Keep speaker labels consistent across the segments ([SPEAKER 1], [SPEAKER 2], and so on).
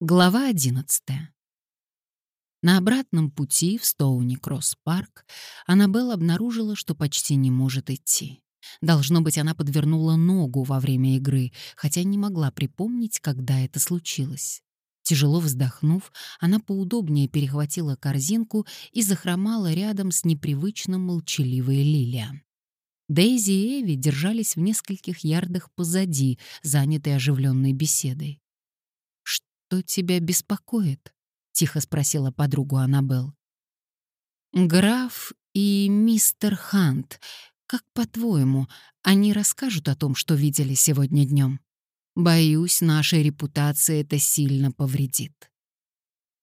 [SPEAKER 1] Глава 11. На обратном пути в Стоуни-Кросс-парк Аннабелл обнаружила, что почти не может идти. Должно быть, она подвернула ногу во время игры, хотя не могла припомнить, когда это случилось. Тяжело вздохнув, она поудобнее перехватила корзинку и захромала рядом с непривычно молчаливой Лилиан. Дейзи и Эви держались в нескольких ярдах позади, занятые оживленной беседой что тебя беспокоит?» — тихо спросила подругу Аннабелл. «Граф и мистер Хант, как по-твоему, они расскажут о том, что видели сегодня днем? Боюсь, нашей репутации это сильно повредит».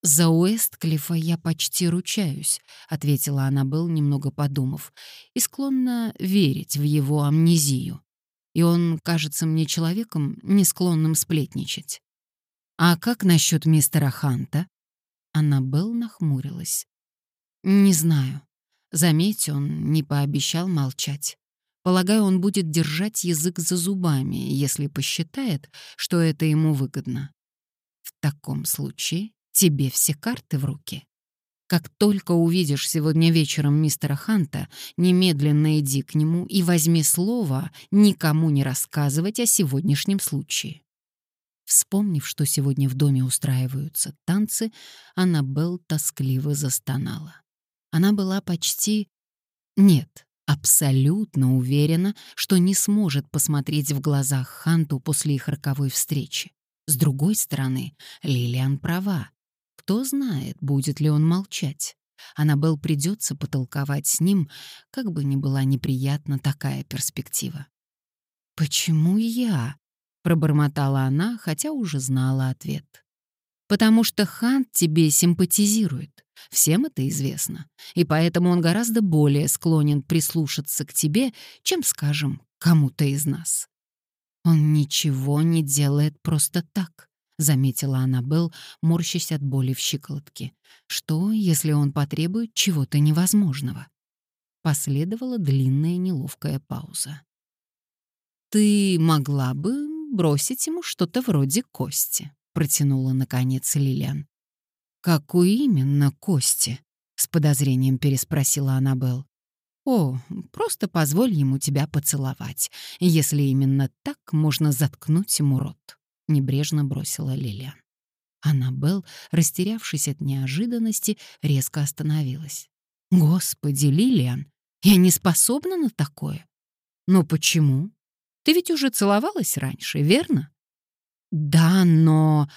[SPEAKER 1] «За Уэстклифа я почти ручаюсь», — ответила Аннабелл, немного подумав, «и склонна верить в его амнезию. И он кажется мне человеком, не склонным сплетничать. «А как насчет мистера Ханта?» Аннабелл нахмурилась. «Не знаю. Заметь, он не пообещал молчать. Полагаю, он будет держать язык за зубами, если посчитает, что это ему выгодно. В таком случае тебе все карты в руки. Как только увидишь сегодня вечером мистера Ханта, немедленно иди к нему и возьми слово никому не рассказывать о сегодняшнем случае. Вспомнив, что сегодня в доме устраиваются танцы, Аннабелл тоскливо застонала. Она была почти... Нет, абсолютно уверена, что не сможет посмотреть в глазах Ханту после их роковой встречи. С другой стороны, Лилиан права. Кто знает, будет ли он молчать. Аннабелл придется потолковать с ним, как бы ни была неприятна такая перспектива. «Почему я?» Пробормотала она, хотя уже знала ответ. Потому что Хант тебе симпатизирует. Всем это известно. И поэтому он гораздо более склонен прислушаться к тебе, чем, скажем, кому-то из нас. Он ничего не делает просто так, заметила Аннабелл, морщась от боли в щиколотке. Что, если он потребует чего-то невозможного? Последовала длинная неловкая пауза. Ты могла бы бросить ему что-то вроде кости», — протянула, наконец, Лилиан. «Какую именно кости?» — с подозрением переспросила Аннабелл. «О, просто позволь ему тебя поцеловать, если именно так можно заткнуть ему рот», — небрежно бросила Лилиан. Аннабелл, растерявшись от неожиданности, резко остановилась. «Господи, Лилиан, я не способна на такое». «Но почему?» Ты ведь уже целовалась раньше, верно? Да, но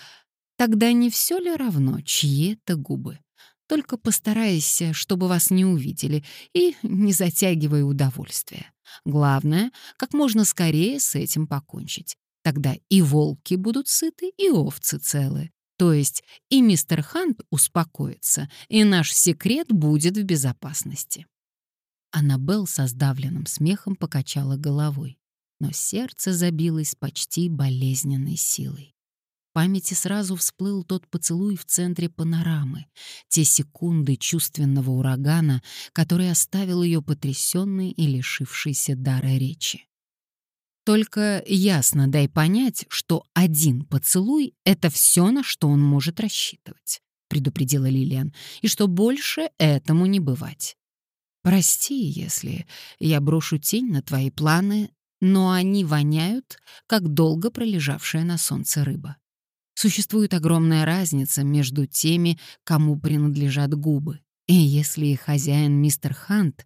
[SPEAKER 1] тогда не все ли равно, чьи это губы? Только постарайся, чтобы вас не увидели, и не затягивай удовольствие. Главное, как можно скорее с этим покончить. Тогда и волки будут сыты, и овцы целы. То есть и мистер Хант успокоится, и наш секрет будет в безопасности. Аннабелл со сдавленным смехом покачала головой но сердце забилось почти болезненной силой. В памяти сразу всплыл тот поцелуй в центре панорамы, те секунды чувственного урагана, который оставил ее потрясенной и лишившейся дара речи. Только ясно дай понять, что один поцелуй — это все, на что он может рассчитывать, — предупредила Лилиан, и что больше этому не бывать. Прости, если я брошу тень на твои планы, но они воняют, как долго пролежавшая на солнце рыба. Существует огромная разница между теми, кому принадлежат губы. И если хозяин мистер Хант,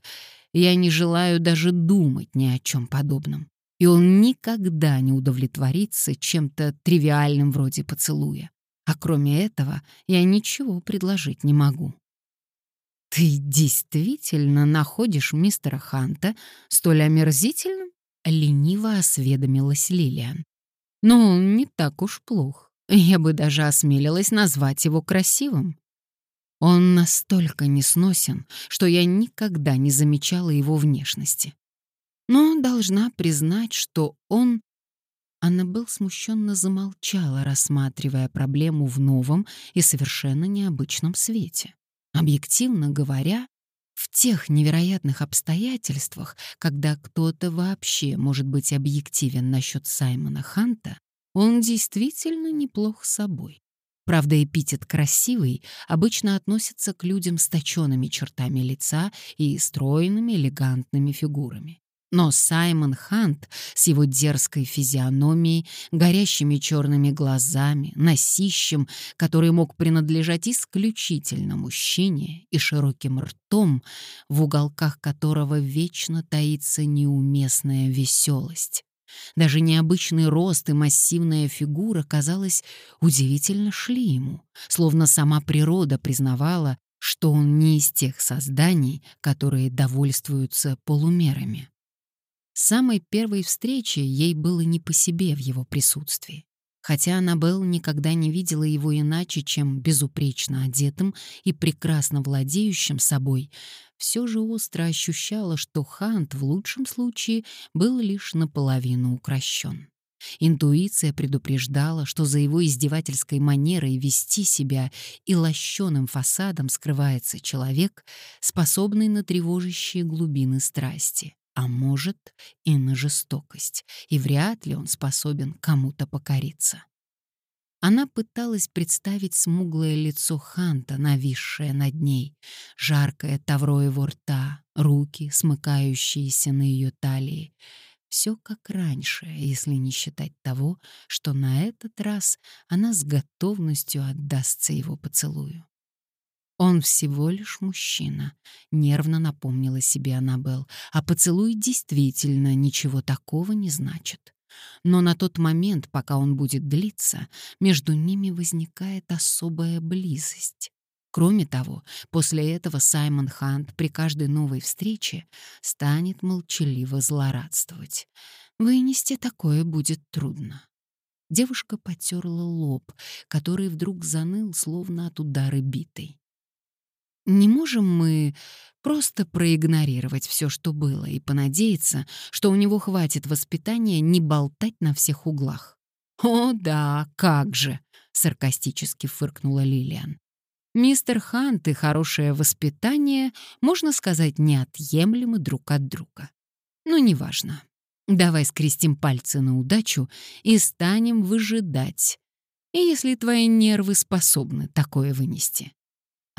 [SPEAKER 1] я не желаю даже думать ни о чем подобном. И он никогда не удовлетворится чем-то тривиальным вроде поцелуя. А кроме этого я ничего предложить не могу. «Ты действительно находишь мистера Ханта столь омерзительным?» — лениво осведомилась Лилиан. «Ну, не так уж плох. Я бы даже осмелилась назвать его красивым. Он настолько несносен, что я никогда не замечала его внешности. Но должна признать, что он...» Аннабелл смущенно замолчала, рассматривая проблему в новом и совершенно необычном свете. Объективно говоря, тех невероятных обстоятельствах, когда кто-то вообще может быть объективен насчет Саймона Ханта, он действительно неплох собой. Правда, эпитет «красивый» обычно относится к людям с точенными чертами лица и стройными элегантными фигурами. Но Саймон Хант с его дерзкой физиономией, горящими черными глазами, носищем, который мог принадлежать исключительно мужчине, и широким ртом, в уголках которого вечно таится неуместная веселость. Даже необычный рост и массивная фигура, казалось, удивительно шли ему, словно сама природа признавала, что он не из тех созданий, которые довольствуются полумерами. С самой первой встречи ей было не по себе в его присутствии. Хотя Аннабелл никогда не видела его иначе, чем безупречно одетым и прекрасно владеющим собой, все же остро ощущала, что Хант в лучшем случае был лишь наполовину укращен. Интуиция предупреждала, что за его издевательской манерой вести себя и лощеным фасадом скрывается человек, способный на тревожащие глубины страсти а может и на жестокость, и вряд ли он способен кому-то покориться. Она пыталась представить смуглое лицо Ханта, нависшее над ней, жаркое тавро его рта, руки, смыкающиеся на ее талии. Все как раньше, если не считать того, что на этот раз она с готовностью отдастся его поцелую. Он всего лишь мужчина, нервно напомнила себе Аннабелл, а поцелуй действительно ничего такого не значит. Но на тот момент, пока он будет длиться, между ними возникает особая близость. Кроме того, после этого Саймон Хант при каждой новой встрече станет молчаливо злорадствовать. Вынести такое будет трудно. Девушка потерла лоб, который вдруг заныл, словно от удара битой. Не можем мы просто проигнорировать все, что было, и понадеяться, что у него хватит воспитания не болтать на всех углах. «О, да, как же!» — саркастически фыркнула Лилиан. «Мистер Хант и хорошее воспитание, можно сказать, неотъемлемы друг от друга. Но неважно. Давай скрестим пальцы на удачу и станем выжидать. И если твои нервы способны такое вынести.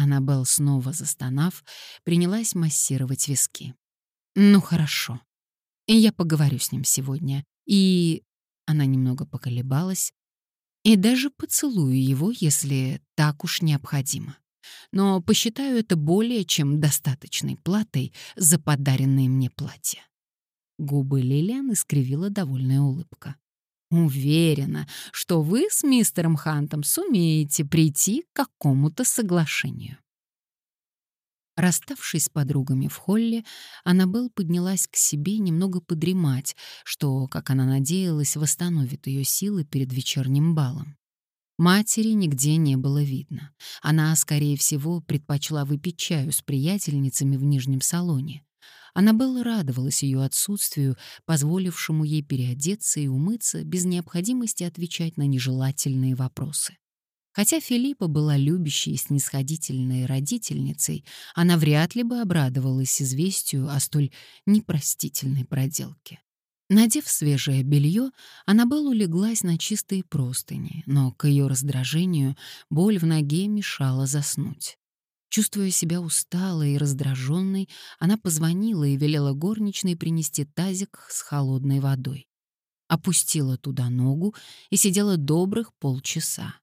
[SPEAKER 1] Аннабелл, снова застонав, принялась массировать виски. «Ну хорошо. Я поговорю с ним сегодня. И...» Она немного поколебалась. «И даже поцелую его, если так уж необходимо. Но посчитаю это более чем достаточной платой за подаренное мне платье». Губы Лилиан искривила довольная улыбка. Уверена, что вы с мистером Хантом сумеете прийти к какому-то соглашению. Расставшись с подругами в холле, Аннабелл поднялась к себе немного подремать, что, как она надеялась, восстановит ее силы перед вечерним балом. Матери нигде не было видно. Она, скорее всего, предпочла выпить чаю с приятельницами в нижнем салоне. Аннабелла радовалась ее отсутствию, позволившему ей переодеться и умыться без необходимости отвечать на нежелательные вопросы. Хотя Филиппа была любящей и снисходительной родительницей, она вряд ли бы обрадовалась известию о столь непростительной проделке. Надев свежее белье, Аннабелла улеглась на чистые простыни, но к ее раздражению боль в ноге мешала заснуть. Чувствуя себя усталой и раздраженной, она позвонила и велела горничной принести тазик с холодной водой. Опустила туда ногу и сидела добрых полчаса.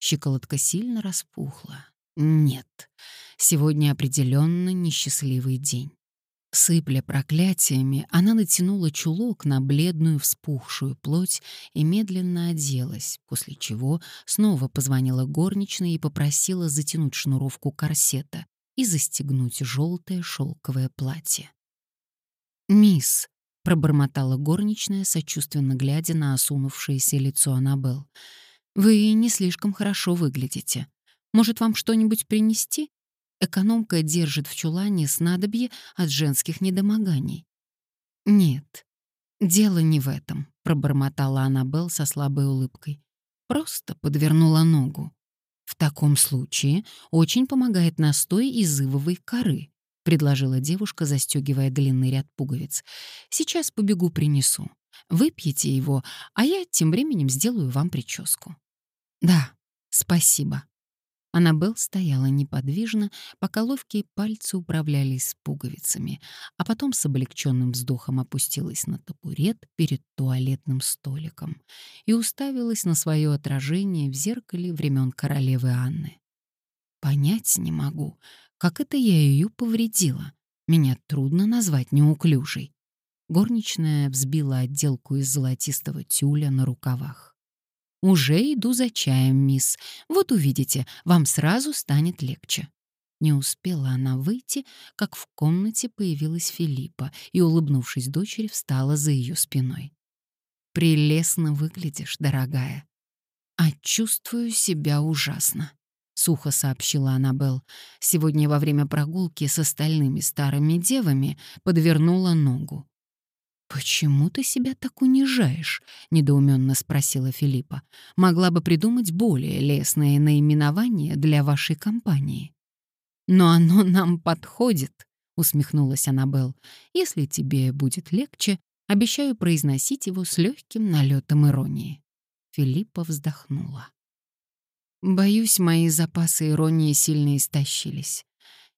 [SPEAKER 1] Щиколотка сильно распухла. Нет, сегодня определенно несчастливый день. Сыпля проклятиями, она натянула чулок на бледную вспухшую плоть и медленно оделась, после чего снова позвонила горничной и попросила затянуть шнуровку корсета и застегнуть желтое шелковое платье. «Мисс», — пробормотала горничная, сочувственно глядя на осунувшееся лицо Аннабелл, «вы не слишком хорошо выглядите. Может, вам что-нибудь принести?» Экономка держит в чулане снадобье от женских недомоганий. «Нет, дело не в этом», — пробормотала Аннабелл со слабой улыбкой. «Просто подвернула ногу. В таком случае очень помогает настой из ивовой коры», — предложила девушка, застегивая длинный ряд пуговиц. «Сейчас побегу принесу. Выпьете его, а я тем временем сделаю вам прическу». «Да, «Спасибо». Аннабелл стояла неподвижно, пока ловкие пальцы управлялись с пуговицами, а потом с облегченным вздохом опустилась на табурет перед туалетным столиком и уставилась на свое отражение в зеркале времен королевы Анны. Понять не могу, как это я ее повредила. Меня трудно назвать неуклюжей. Горничная взбила отделку из золотистого тюля на рукавах. «Уже иду за чаем, мисс. Вот увидите, вам сразу станет легче». Не успела она выйти, как в комнате появилась Филиппа и, улыбнувшись дочери, встала за ее спиной. «Прелестно выглядишь, дорогая». «А чувствую себя ужасно», — сухо сообщила Аннабелл. «Сегодня во время прогулки с остальными старыми девами подвернула ногу. «Почему ты себя так унижаешь?» — недоуменно спросила Филиппа. «Могла бы придумать более лестное наименование для вашей компании». «Но оно нам подходит», — усмехнулась Аннабелл. «Если тебе будет легче, обещаю произносить его с легким налетом иронии». Филиппа вздохнула. «Боюсь, мои запасы иронии сильно истощились.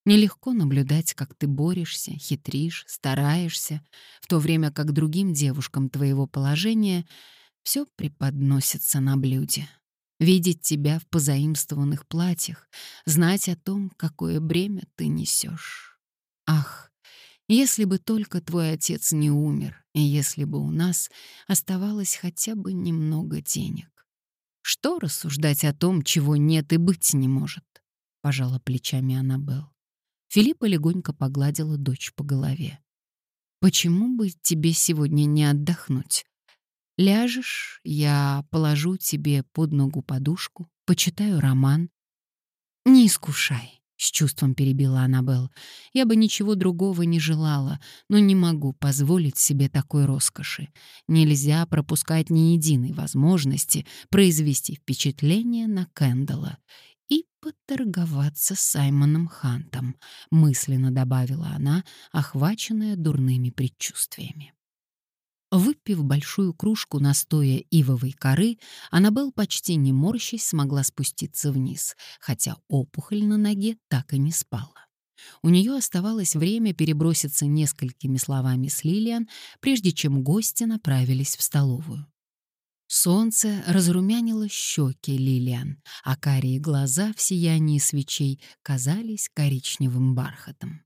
[SPEAKER 1] Нелегко наблюдать, как ты борешься, хитришь, стараешься, в то время как другим девушкам твоего положения все преподносится на блюде. Видеть тебя в позаимствованных платьях, знать о том, какое бремя ты несешь. Ах, если бы только твой отец не умер, и если бы у нас оставалось хотя бы немного денег. Что рассуждать о том, чего нет и быть не может? Пожала плечами Аннабелл. Филиппа легонько погладила дочь по голове. «Почему бы тебе сегодня не отдохнуть? Ляжешь, я положу тебе под ногу подушку, почитаю роман. Не искушай, — с чувством перебила Аннабелл. «Я бы ничего другого не желала, но не могу позволить себе такой роскоши. Нельзя пропускать ни единой возможности произвести впечатление на Кэндала и поторговаться с Саймоном Хантом», — мысленно добавила она, охваченная дурными предчувствиями. Выпив большую кружку настоя ивовой коры, Аннабелл почти не морщись смогла спуститься вниз, хотя опухоль на ноге так и не спала. У нее оставалось время переброситься несколькими словами с Лилиан, прежде чем гости направились в столовую. Солнце разрумянило щеки Лилиан, а карие глаза в сиянии свечей казались коричневым бархатом.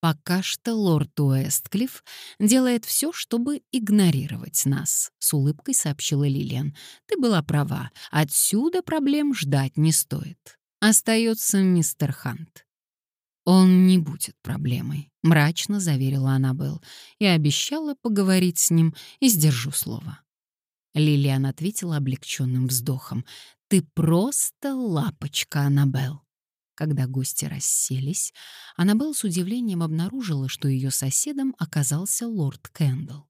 [SPEAKER 1] «Пока что лорд Уэстклифф делает все, чтобы игнорировать нас», — с улыбкой сообщила Лилиан. «Ты была права. Отсюда проблем ждать не стоит. Остается мистер Хант». «Он не будет проблемой», — мрачно заверила Аннабелл. «Я обещала поговорить с ним и сдержу слово». Лилиан ответила облегченным вздохом. «Ты просто лапочка, Аннабелл». Когда гости расселись, Аннабелл с удивлением обнаружила, что ее соседом оказался лорд Кэндалл.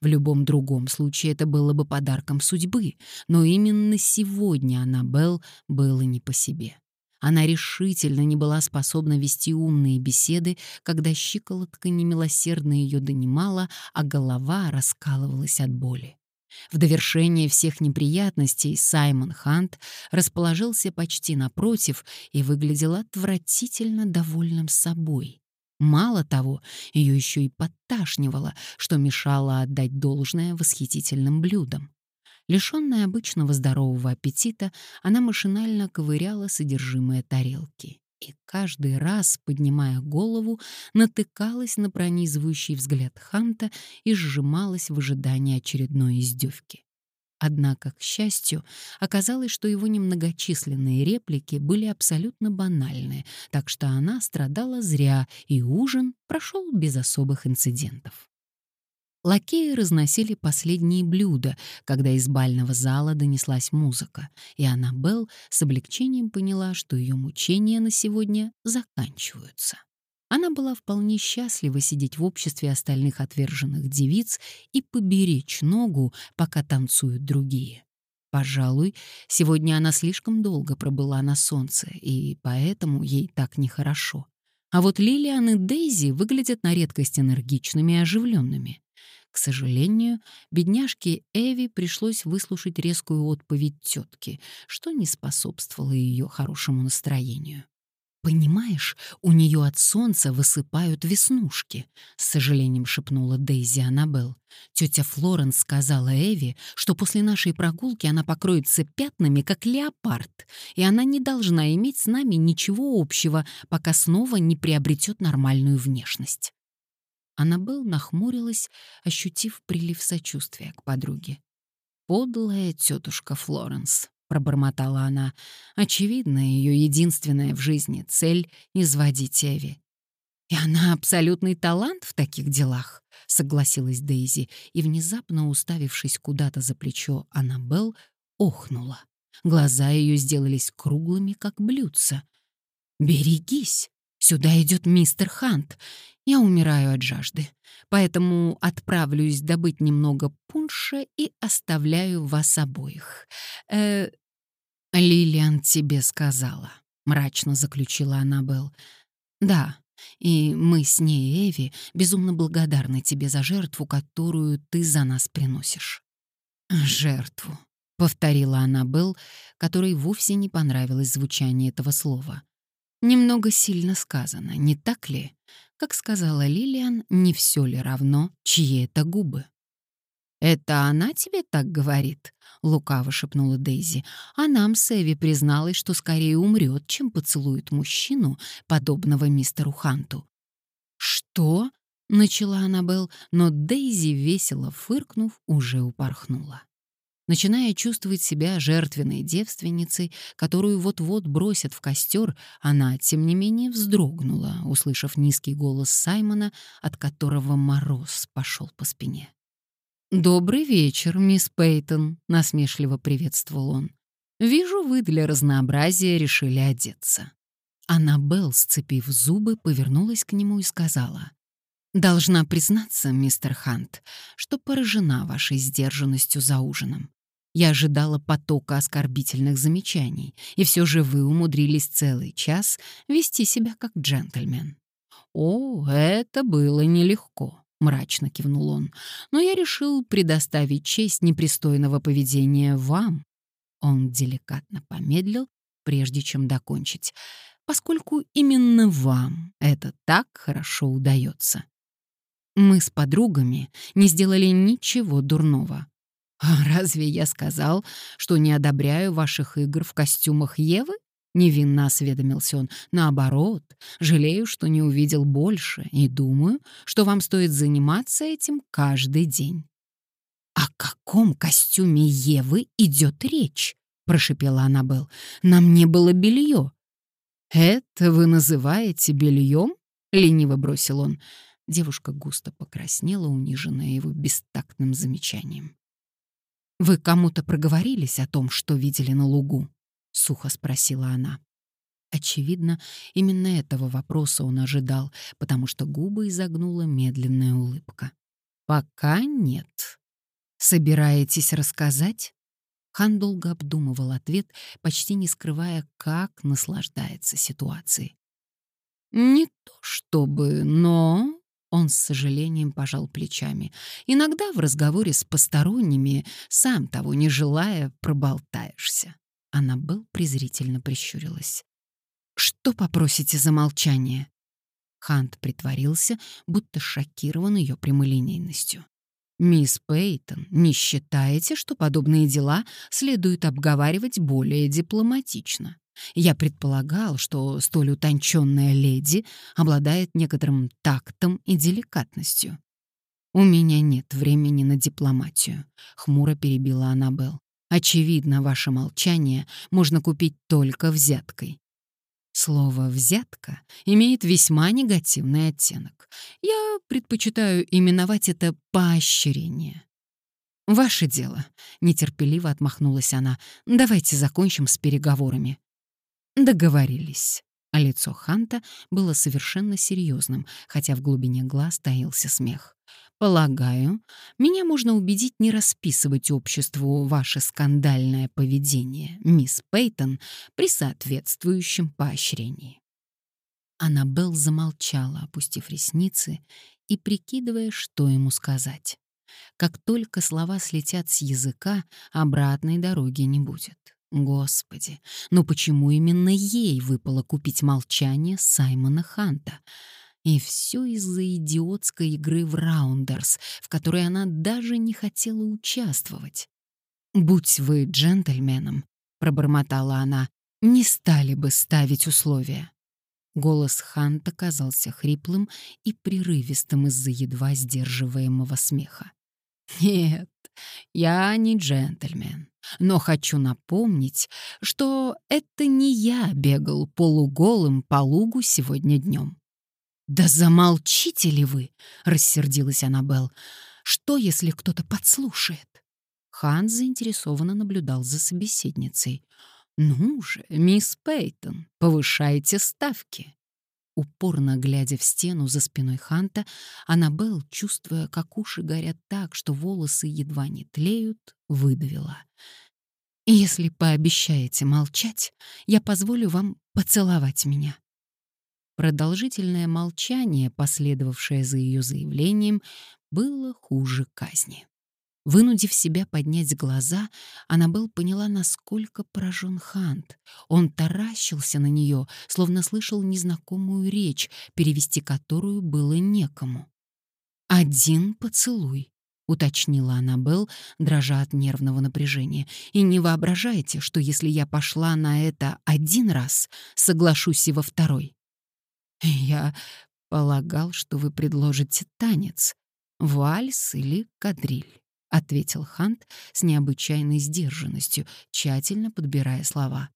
[SPEAKER 1] В любом другом случае это было бы подарком судьбы, но именно сегодня Аннабелл было не по себе. Она решительно не была способна вести умные беседы, когда щиколотка немилосердно ее донимала, а голова раскалывалась от боли. В довершение всех неприятностей Саймон Хант расположился почти напротив и выглядел отвратительно довольным собой. Мало того, ее еще и подташнивало, что мешало отдать должное восхитительным блюдам. Лишенная обычного здорового аппетита, она машинально ковыряла содержимое тарелки и каждый раз, поднимая голову, натыкалась на пронизывающий взгляд Ханта и сжималась в ожидании очередной издевки. Однако, к счастью, оказалось, что его немногочисленные реплики были абсолютно банальны, так что она страдала зря, и ужин прошел без особых инцидентов. Лакеи разносили последние блюда, когда из бального зала донеслась музыка, и Аннабелл с облегчением поняла, что ее мучения на сегодня заканчиваются. Она была вполне счастлива сидеть в обществе остальных отверженных девиц и поберечь ногу, пока танцуют другие. Пожалуй, сегодня она слишком долго пробыла на солнце, и поэтому ей так нехорошо. А вот Лилиан и Дейзи выглядят на редкость энергичными и оживленными. К сожалению, бедняжке Эви пришлось выслушать резкую отповедь тетки, что не способствовало ее хорошему настроению. «Понимаешь, у нее от солнца высыпают веснушки», — с сожалением шепнула Дейзи Аннабелл. Тетя Флоренс сказала Эви, что после нашей прогулки она покроется пятнами, как леопард, и она не должна иметь с нами ничего общего, пока снова не приобретет нормальную внешность. Аннабелл нахмурилась, ощутив прилив сочувствия к подруге. «Подлая тетушка Флоренс», — пробормотала она. «Очевидно, ее единственная в жизни цель — изводить Эви». «И она абсолютный талант в таких делах», — согласилась Дейзи, и, внезапно уставившись куда-то за плечо Аннабелл, охнула. Глаза ее сделались круглыми, как блюдца. «Берегись! Сюда идет мистер Хант. Я умираю от жажды, поэтому отправлюсь добыть немного пунша и оставляю вас обоих. Э, Лилиан тебе сказала, мрачно заключила Аннабелл. Да, и мы с ней, Эви, безумно благодарны тебе за жертву, которую ты за нас приносишь. Жертву, повторила Аннабелл, которой вовсе не понравилось звучание этого слова. Немного сильно сказано, не так ли? Как сказала Лилиан, не все ли равно, чьи это губы? «Это она тебе так говорит?» — лукаво шепнула Дейзи. «А нам с Эви призналась, что скорее умрет, чем поцелует мужчину, подобного мистеру Ханту». «Что?» — начала Аннабелл, но Дейзи, весело фыркнув, уже упорхнула начиная чувствовать себя жертвенной девственницей, которую вот-вот бросят в костер, она, тем не менее, вздрогнула, услышав низкий голос Саймона, от которого мороз пошел по спине. «Добрый вечер, мисс Пейтон», — насмешливо приветствовал он. «Вижу, вы для разнообразия решили одеться». Аннабелл, сцепив зубы, повернулась к нему и сказала. «Должна признаться, мистер Хант, что поражена вашей сдержанностью за ужином. Я ожидала потока оскорбительных замечаний, и все же вы умудрились целый час вести себя как джентльмен. «О, это было нелегко», — мрачно кивнул он, «но я решил предоставить честь непристойного поведения вам». Он деликатно помедлил, прежде чем докончить, поскольку именно вам это так хорошо удается. Мы с подругами не сделали ничего дурного. «Разве я сказал, что не одобряю ваших игр в костюмах Евы?» Невинно осведомился он. «Наоборот, жалею, что не увидел больше, и думаю, что вам стоит заниматься этим каждый день». «О каком костюме Евы идет речь?» — прошипела Аннабелл. «На мне было белье». «Это вы называете бельем?» — лениво бросил он. Девушка густо покраснела, униженная его бестактным замечанием. «Вы кому-то проговорились о том, что видели на лугу?» — сухо спросила она. Очевидно, именно этого вопроса он ожидал, потому что губы изогнула медленная улыбка. «Пока нет. Собираетесь рассказать?» Хан долго обдумывал ответ, почти не скрывая, как наслаждается ситуацией. «Не то чтобы, но...» Он с сожалением пожал плечами. Иногда в разговоре с посторонними, сам того не желая, проболтаешься. Она был презрительно прищурилась. «Что попросите за молчание?» Хант притворился, будто шокирован ее прямолинейностью. «Мисс Пейтон, не считаете, что подобные дела следует обговаривать более дипломатично?» Я предполагал, что столь утонченная леди обладает некоторым тактом и деликатностью. «У меня нет времени на дипломатию», — хмуро перебила Аннабелл. «Очевидно, ваше молчание можно купить только взяткой». Слово «взятка» имеет весьма негативный оттенок. Я предпочитаю именовать это поощрение. «Ваше дело», — нетерпеливо отмахнулась она. «Давайте закончим с переговорами». Договорились. А лицо Ханта было совершенно серьезным, хотя в глубине глаз таился смех. Полагаю, меня можно убедить не расписывать обществу ваше скандальное поведение, мисс Пейтон, при соответствующем поощрении. Аннабелл замолчала, опустив ресницы и прикидывая, что ему сказать. Как только слова слетят с языка, обратной дороги не будет. Господи, но почему именно ей выпало купить молчание Саймона Ханта? И все из-за идиотской игры в раундерс, в которой она даже не хотела участвовать. «Будь вы джентльменом», — пробормотала она, — «не стали бы ставить условия». Голос Ханта казался хриплым и прерывистым из-за едва сдерживаемого смеха. «Нет, я не джентльмен, но хочу напомнить, что это не я бегал полуголым по лугу сегодня днем. «Да замолчите ли вы!» — рассердилась Аннабелл. «Что, если кто-то подслушает?» Хан заинтересованно наблюдал за собеседницей. «Ну же, мисс Пейтон, повышайте ставки!» Упорно глядя в стену за спиной Ханта, Аннабелл, чувствуя, как уши горят так, что волосы едва не тлеют, выдавила. «Если пообещаете молчать, я позволю вам поцеловать меня». Продолжительное молчание, последовавшее за ее заявлением, было хуже казни. Вынудив себя поднять глаза, Аннабелл поняла, насколько поражен Хант. Он таращился на нее, словно слышал незнакомую речь, перевести которую было некому. «Один поцелуй», — уточнила Аннабелл, дрожа от нервного напряжения. «И не воображайте, что если я пошла на это один раз, соглашусь и во второй». «Я полагал, что вы предложите танец, вальс или кадриль» ответил Хант с необычайной сдержанностью, тщательно подбирая слова.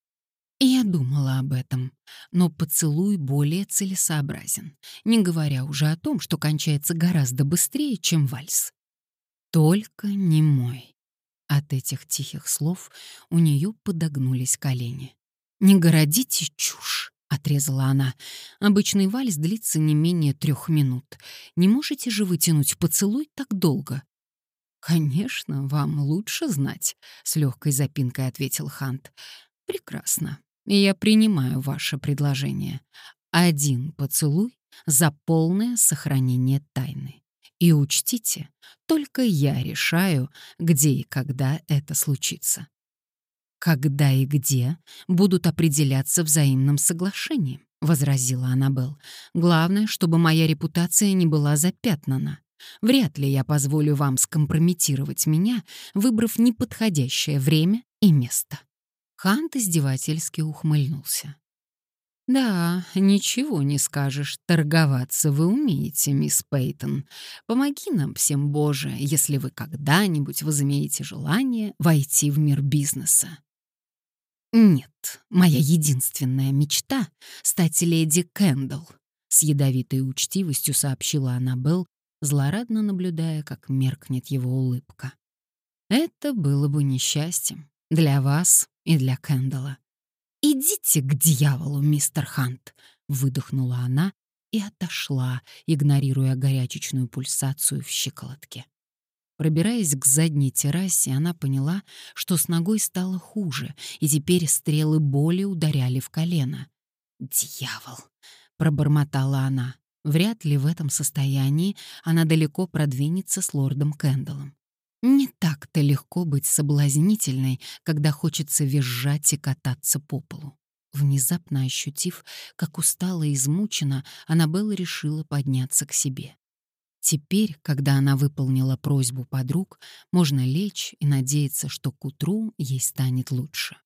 [SPEAKER 1] Я думала об этом, но поцелуй более целесообразен, не говоря уже о том, что кончается гораздо быстрее, чем вальс. Только не мой. От этих тихих слов у нее подогнулись колени. «Не городите чушь!» — отрезала она. «Обычный вальс длится не менее трех минут. Не можете же вытянуть поцелуй так долго?» «Конечно, вам лучше знать», — с легкой запинкой ответил Хант. «Прекрасно. Я принимаю ваше предложение. Один поцелуй за полное сохранение тайны. И учтите, только я решаю, где и когда это случится. Когда и где будут определяться взаимным соглашением, возразила Аннабелл. Главное, чтобы моя репутация не была запятнана. Вряд ли я позволю вам скомпрометировать меня, выбрав неподходящее время и место». Хант издевательски ухмыльнулся. «Да, ничего не скажешь, торговаться вы умеете, мисс Пейтон. Помоги нам всем, Боже, если вы когда-нибудь возымеете желание войти в мир бизнеса». «Нет, моя единственная мечта — стать леди Кэндалл», — с ядовитой учтивостью сообщила Аннабелл, злорадно наблюдая, как меркнет его улыбка. Это было бы несчастьем для вас и для Кэндала. «Идите к дьяволу, мистер Хант!» — выдохнула она и отошла, игнорируя горячечную пульсацию в щиколотке. Пробираясь к задней террасе, она поняла, что с ногой стало хуже, и теперь стрелы боли ударяли в колено. «Дьявол!» — пробормотала она. Вряд ли в этом состоянии она далеко продвинется с лордом Кэндаллом. Не так-то легко быть соблазнительной, когда хочется визжать и кататься по полу. Внезапно ощутив, как устала и измучена, Аннабелла решила подняться к себе. Теперь, когда она выполнила просьбу подруг, можно лечь и надеяться, что к утру ей станет лучше.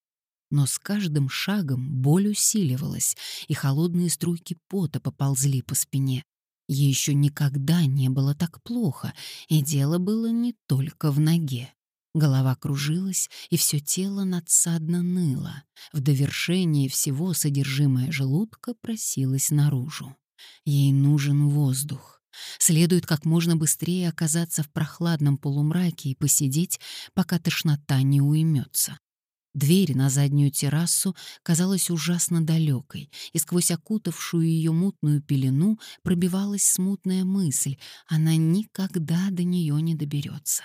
[SPEAKER 1] Но с каждым шагом боль усиливалась, и холодные струйки пота поползли по спине. Ей еще никогда не было так плохо, и дело было не только в ноге. Голова кружилась, и все тело надсадно ныло. В довершение всего содержимое желудка просилось наружу. Ей нужен воздух. Следует как можно быстрее оказаться в прохладном полумраке и посидеть, пока тошнота не уймется. Дверь на заднюю террасу казалась ужасно далекой, и сквозь окутавшую ее мутную пелену пробивалась смутная мысль — она никогда до нее не доберется.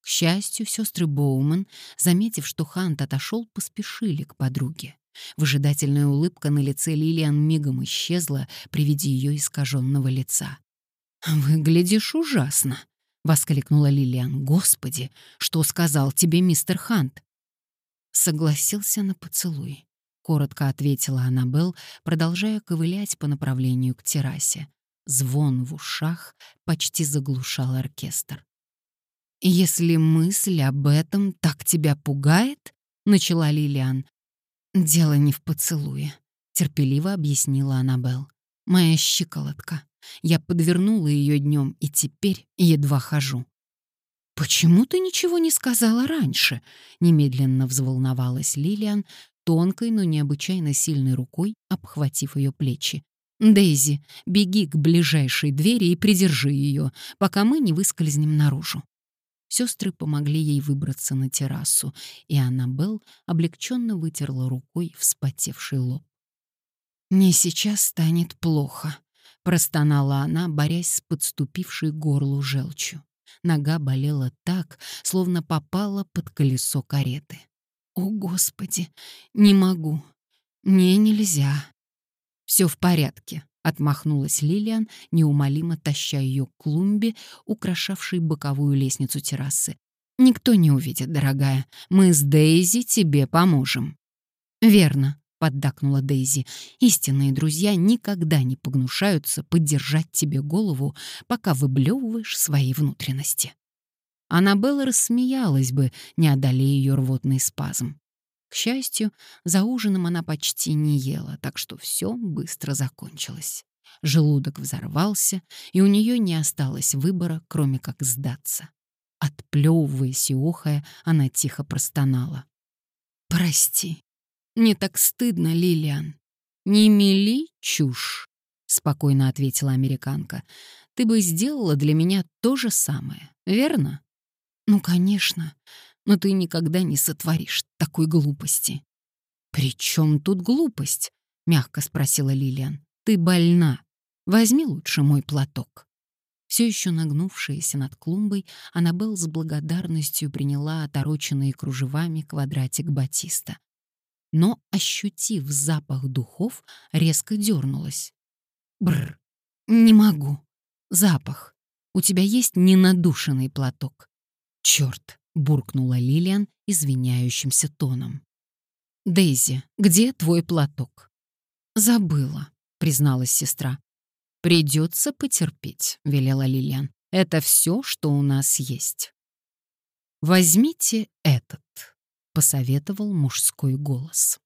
[SPEAKER 1] К счастью, сестры Боуман, заметив, что Хант отошел, поспешили к подруге. Выжидательная улыбка на лице Лилиан мигом исчезла при виде ее искаженного лица. «Выглядишь ужасно», — воскликнула Лилиан. «Господи, что сказал тебе мистер Хант?» «Согласился на поцелуй», — коротко ответила Аннабелл, продолжая ковылять по направлению к террасе. Звон в ушах почти заглушал оркестр. «Если мысль об этом так тебя пугает», — начала Лилиан. «Дело не в поцелуе», — терпеливо объяснила Аннабелл. «Моя щиколотка. Я подвернула ее днем и теперь едва хожу». «Почему ты ничего не сказала раньше?» — немедленно взволновалась Лилиан, тонкой, но необычайно сильной рукой, обхватив ее плечи. «Дейзи, беги к ближайшей двери и придержи ее, пока мы не выскользнем наружу». Сестры помогли ей выбраться на террасу, и Аннабелл облегченно вытерла рукой вспотевший лоб. «Мне сейчас станет плохо», — простонала она, борясь с подступившей горлу желчью. Нога болела так, словно попала под колесо кареты. «О, Господи, не могу. Мне нельзя». «Все в порядке», — отмахнулась Лилиан, неумолимо таща ее к клумбе, украшавшей боковую лестницу террасы. «Никто не увидит, дорогая. Мы с Дейзи тебе поможем». «Верно», — поддакнула Дейзи. «Истинные друзья никогда не погнушаются поддержать тебе голову, пока выблевываешь свои внутренности». Аннабелла рассмеялась бы, не одолея ее рвотный спазм. К счастью, за ужином она почти не ела, так что все быстро закончилось. Желудок взорвался, и у нее не осталось выбора, кроме как сдаться. Отплевываясь и охая, она тихо простонала. «Прости, мне так стыдно, Лилиан». «Не мели чушь», — спокойно ответила американка. «Ты бы сделала для меня то же самое, верно?» «Ну, конечно но ты никогда не сотворишь такой глупости». «При чем тут глупость?» — мягко спросила Лилиан. «Ты больна. Возьми лучше мой платок». Все еще нагнувшаяся над клумбой, Аннабелл с благодарностью приняла отороченные кружевами квадратик батиста. Но, ощутив запах духов, резко дернулась. Бр, не могу. Запах. У тебя есть ненадушенный платок. Черт, — буркнула Лилиан извиняющимся тоном. «Дейзи, где твой платок?» «Забыла», — призналась сестра. «Придется потерпеть», — велела Лилиан. «Это все, что у нас есть». «Возьмите этот», — посоветовал мужской голос.